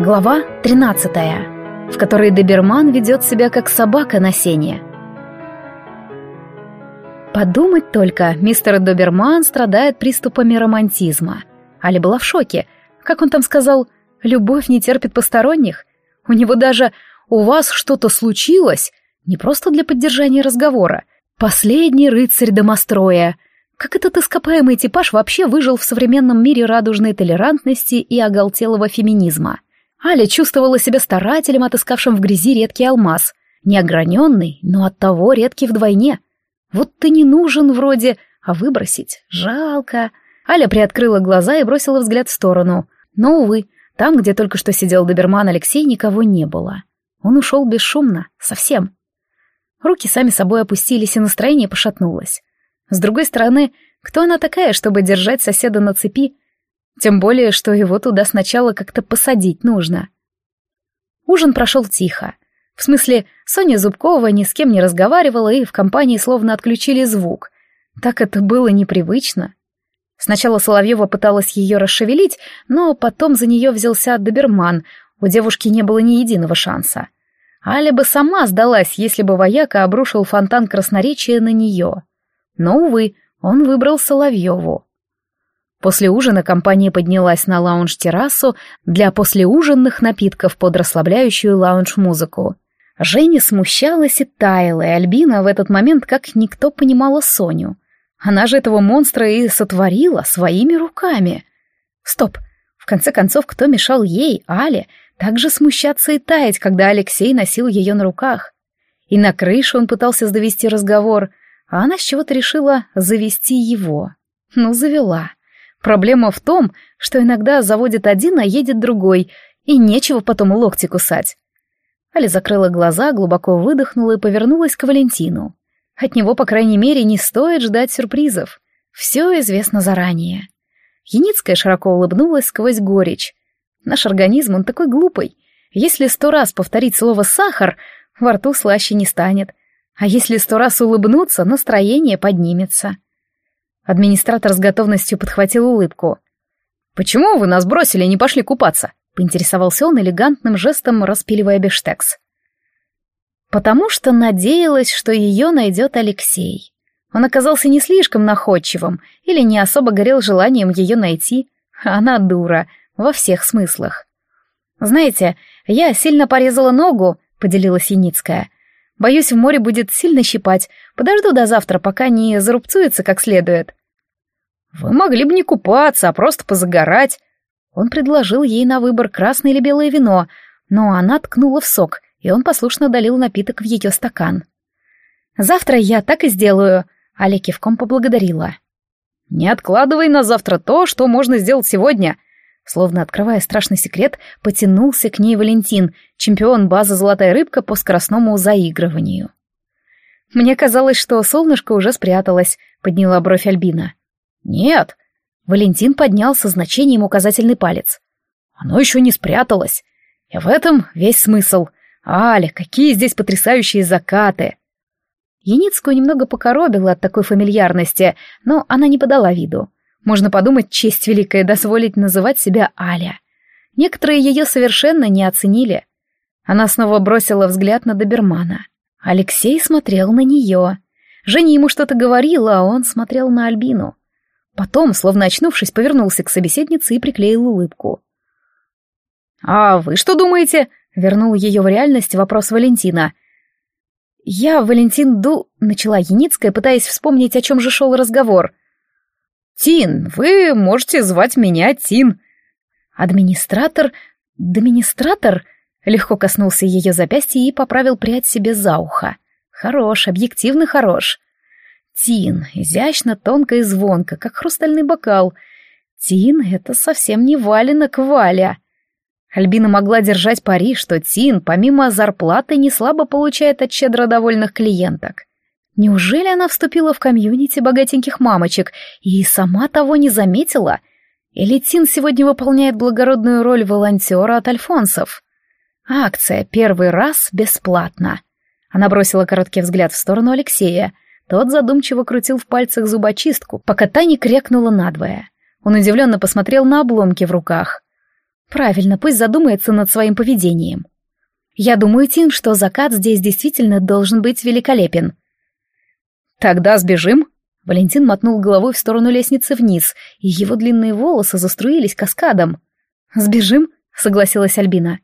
Глава 13, в которой доберман ведет себя как собака на сене. Подумать только, мистер Доберман страдает приступами романтизма. Аля была в шоке. Как он там сказал, любовь не терпит посторонних. У него даже «у вас что-то случилось» не просто для поддержания разговора. Последний рыцарь домостроя. Как этот ископаемый типаж вообще выжил в современном мире радужной толерантности и оголтелого феминизма? Аля чувствовала себя старателем, отыскавшим в грязи редкий алмаз. Неограненный, но оттого редкий вдвойне. Вот ты не нужен вроде, а выбросить жалко. Аля приоткрыла глаза и бросила взгляд в сторону. Но, увы, там, где только что сидел доберман Алексей, никого не было. Он ушел бесшумно, совсем. Руки сами собой опустились, и настроение пошатнулось. С другой стороны, кто она такая, чтобы держать соседа на цепи, тем более, что его туда сначала как-то посадить нужно. Ужин прошел тихо. В смысле, Соня Зубкова ни с кем не разговаривала, и в компании словно отключили звук. Так это было непривычно. Сначала Соловьева пыталась ее расшевелить, но потом за нее взялся доберман. У девушки не было ни единого шанса. Аля бы сама сдалась, если бы вояка обрушил фонтан красноречия на нее. Но, увы, он выбрал Соловьеву. После ужина компания поднялась на лаунж-террасу для послеужинных напитков под расслабляющую лаунж-музыку. Женя смущалась и таяла, и Альбина в этот момент как никто понимала Соню. Она же этого монстра и сотворила своими руками. Стоп, в конце концов, кто мешал ей, Але, также смущаться и таять, когда Алексей носил ее на руках? И на крышу он пытался завести разговор, а она с чего-то решила завести его. Ну, завела. Проблема в том, что иногда заводит один, а едет другой, и нечего потом локти кусать. Аля закрыла глаза, глубоко выдохнула и повернулась к Валентину. От него, по крайней мере, не стоит ждать сюрпризов. Все известно заранее. Яницкая широко улыбнулась сквозь горечь. Наш организм, он такой глупый. Если сто раз повторить слово «сахар», во рту слаще не станет. А если сто раз улыбнуться, настроение поднимется. Администратор с готовностью подхватил улыбку. «Почему вы нас бросили и не пошли купаться?» — поинтересовался он элегантным жестом, распиливая бештекс. «Потому что надеялась, что ее найдет Алексей. Он оказался не слишком находчивым или не особо горел желанием ее найти. Она дура, во всех смыслах. «Знаете, я сильно порезала ногу», — поделилась Яницкая. «Боюсь, в море будет сильно щипать. Подожду до завтра, пока не зарубцуется как следует». «Вы могли бы не купаться, а просто позагорать». Он предложил ей на выбор красное или белое вино, но она ткнула в сок, и он послушно долил напиток в ее стакан. «Завтра я так и сделаю», — Аля кивком поблагодарила. «Не откладывай на завтра то, что можно сделать сегодня», Словно открывая страшный секрет, потянулся к ней Валентин, чемпион базы «Золотая рыбка» по скоростному заигрыванию. «Мне казалось, что солнышко уже спряталось», — подняла бровь Альбина. «Нет». Валентин поднял со значением указательный палец. «Оно еще не спряталось. И в этом весь смысл. Аля, какие здесь потрясающие закаты!» Яницкую немного покоробила от такой фамильярности, но она не подала виду. Можно подумать, честь великая дозволить называть себя Аля. Некоторые ее совершенно не оценили. Она снова бросила взгляд на добермана. Алексей смотрел на нее. Женя ему что-то говорила, а он смотрел на Альбину. Потом, словно очнувшись, повернулся к собеседнице и приклеил улыбку. «А вы что думаете?» — вернул ее в реальность вопрос Валентина. «Я, Валентин Ду...» — начала Яницкая, пытаясь вспомнить, о чем же шел разговор. «Тин, вы можете звать меня Тин». Администратор... Администратор... Легко коснулся ее запястья и поправил прядь себе за ухо. Хорош, объективно хорош. Тин, изящно, тонко и звонко, как хрустальный бокал. Тин — это совсем не валенок Валя. Альбина могла держать пари, что Тин, помимо зарплаты, не слабо получает от щедро довольных клиенток. Неужели она вступила в комьюнити богатеньких мамочек и сама того не заметила? Или Тин сегодня выполняет благородную роль волонтера от альфонсов? Акция «Первый раз бесплатно». Она бросила короткий взгляд в сторону Алексея — тот задумчиво крутил в пальцах зубочистку, пока та не крякнула надвое. Он удивленно посмотрел на обломки в руках. Правильно, пусть задумается над своим поведением. Я думаю, Тин, что закат здесь действительно должен быть великолепен. Тогда сбежим? Валентин мотнул головой в сторону лестницы вниз, и его длинные волосы заструились каскадом. «Сбежим?» — согласилась Альбина.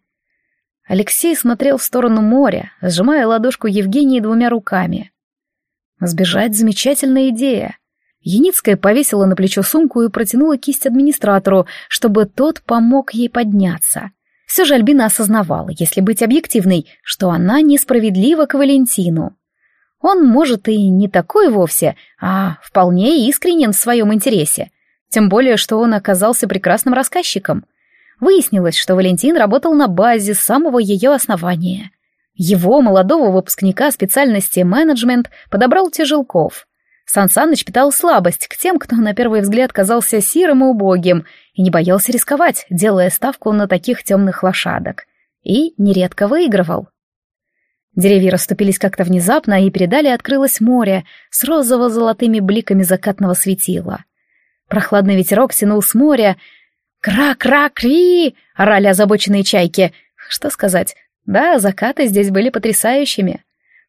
Алексей смотрел в сторону моря, сжимая ладошку Евгении двумя руками. Сбежать — замечательная идея. Яницкая повесила на плечо сумку и протянула кисть администратору, чтобы тот помог ей подняться. Все же Альбина осознавала, если быть объективной, что она несправедлива к Валентину. Он, может, и не такой вовсе, а вполне искренен в своем интересе. Тем более, что он оказался прекрасным рассказчиком. Выяснилось, что Валентин работал на базе самого ее основания. Его, молодого выпускника специальности менеджмент, подобрал Тяжелков. Сан Саныч питал слабость к тем, кто на первый взгляд казался сирым и убогим, и не боялся рисковать, делая ставку на таких темных лошадок. И нередко выигрывал. Деревья расступились как-то внезапно, и передали открылось море с розово-золотыми бликами закатного светила. Прохладный ветерок тянул с моря. «Кра-кра-кри!» — орали озабоченные чайки. Что сказать? Да, закаты здесь были потрясающими.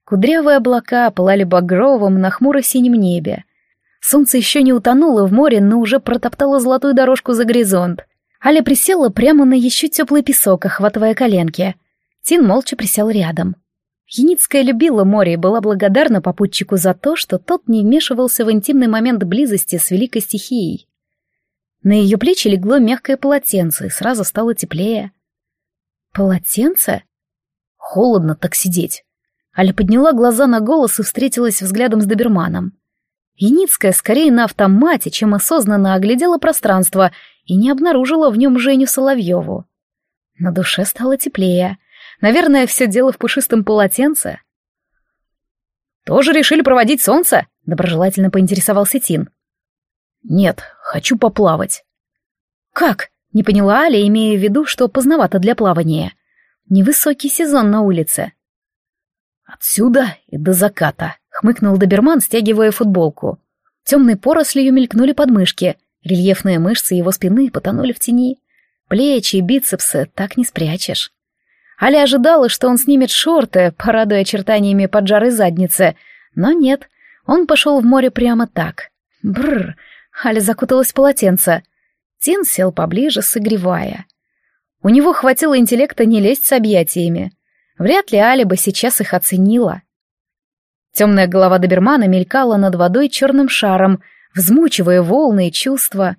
Кудрявые облака пылали багровым на хмуро-синем небе. Солнце еще не утонуло в море, но уже протоптало золотую дорожку за горизонт. Аля присела прямо на еще теплый песок, охватывая коленки. Тин молча присел рядом. Яницкая любила море и была благодарна попутчику за то, что тот не вмешивался в интимный момент близости с великой стихией. На ее плечи легло мягкое полотенце, и сразу стало теплее. Полотенце? Холодно так сидеть. Аля подняла глаза на голос и встретилась взглядом с доберманом. Яницкая скорее на автомате, чем осознанно оглядела пространство и не обнаружила в нем Женю Соловьеву. На душе стало теплее — Наверное, все дело в пушистом полотенце. «Тоже решили проводить солнце?» — доброжелательно поинтересовался Тин. «Нет, хочу поплавать». «Как?» — не поняла Аля, имея в виду, что поздновато для плавания. Невысокий сезон на улице. «Отсюда и до заката», — хмыкнул доберман, стягивая футболку. Темные порослью мелькнули подмышки, рельефные мышцы его спины потонули в тени. Плечи и бицепсы так не спрячешь. Аля ожидала, что он снимет шорты, порадуя очертаниями поджарой задницы, но нет, он пошел в море прямо так. Бррр, Аля закуталась в полотенце. Тин сел поближе, согревая. У него хватило интеллекта не лезть с объятиями. Вряд ли Аля бы сейчас их оценила. Темная голова добермана мелькала над водой черным шаром, взмучивая волны и чувства.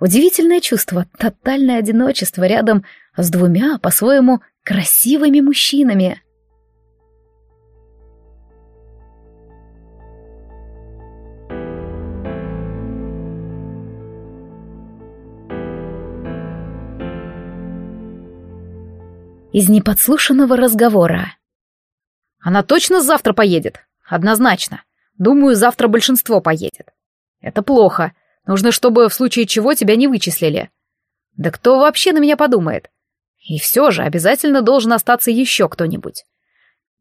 Удивительное чувство, тотальное одиночество рядом с двумя, по-своему, красивыми мужчинами. Из неподслушанного разговора. Она точно завтра поедет? Однозначно. Думаю, завтра большинство поедет. Это плохо. Нужно, чтобы в случае чего тебя не вычислили. Да кто вообще на меня подумает? И все же обязательно должен остаться еще кто-нибудь.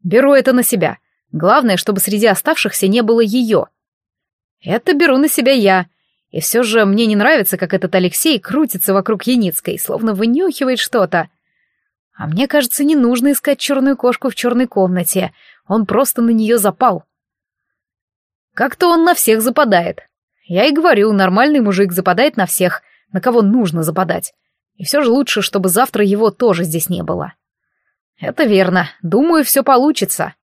Беру это на себя. Главное, чтобы среди оставшихся не было ее. Это беру на себя я. И все же мне не нравится, как этот Алексей крутится вокруг Яницкой, словно вынюхивает что-то. А мне кажется, не нужно искать черную кошку в черной комнате. Он просто на нее запал. Как-то он на всех западает. Я и говорю, нормальный мужик западает на всех, на кого нужно западать. И все же лучше, чтобы завтра его тоже здесь не было. Это верно. Думаю, все получится.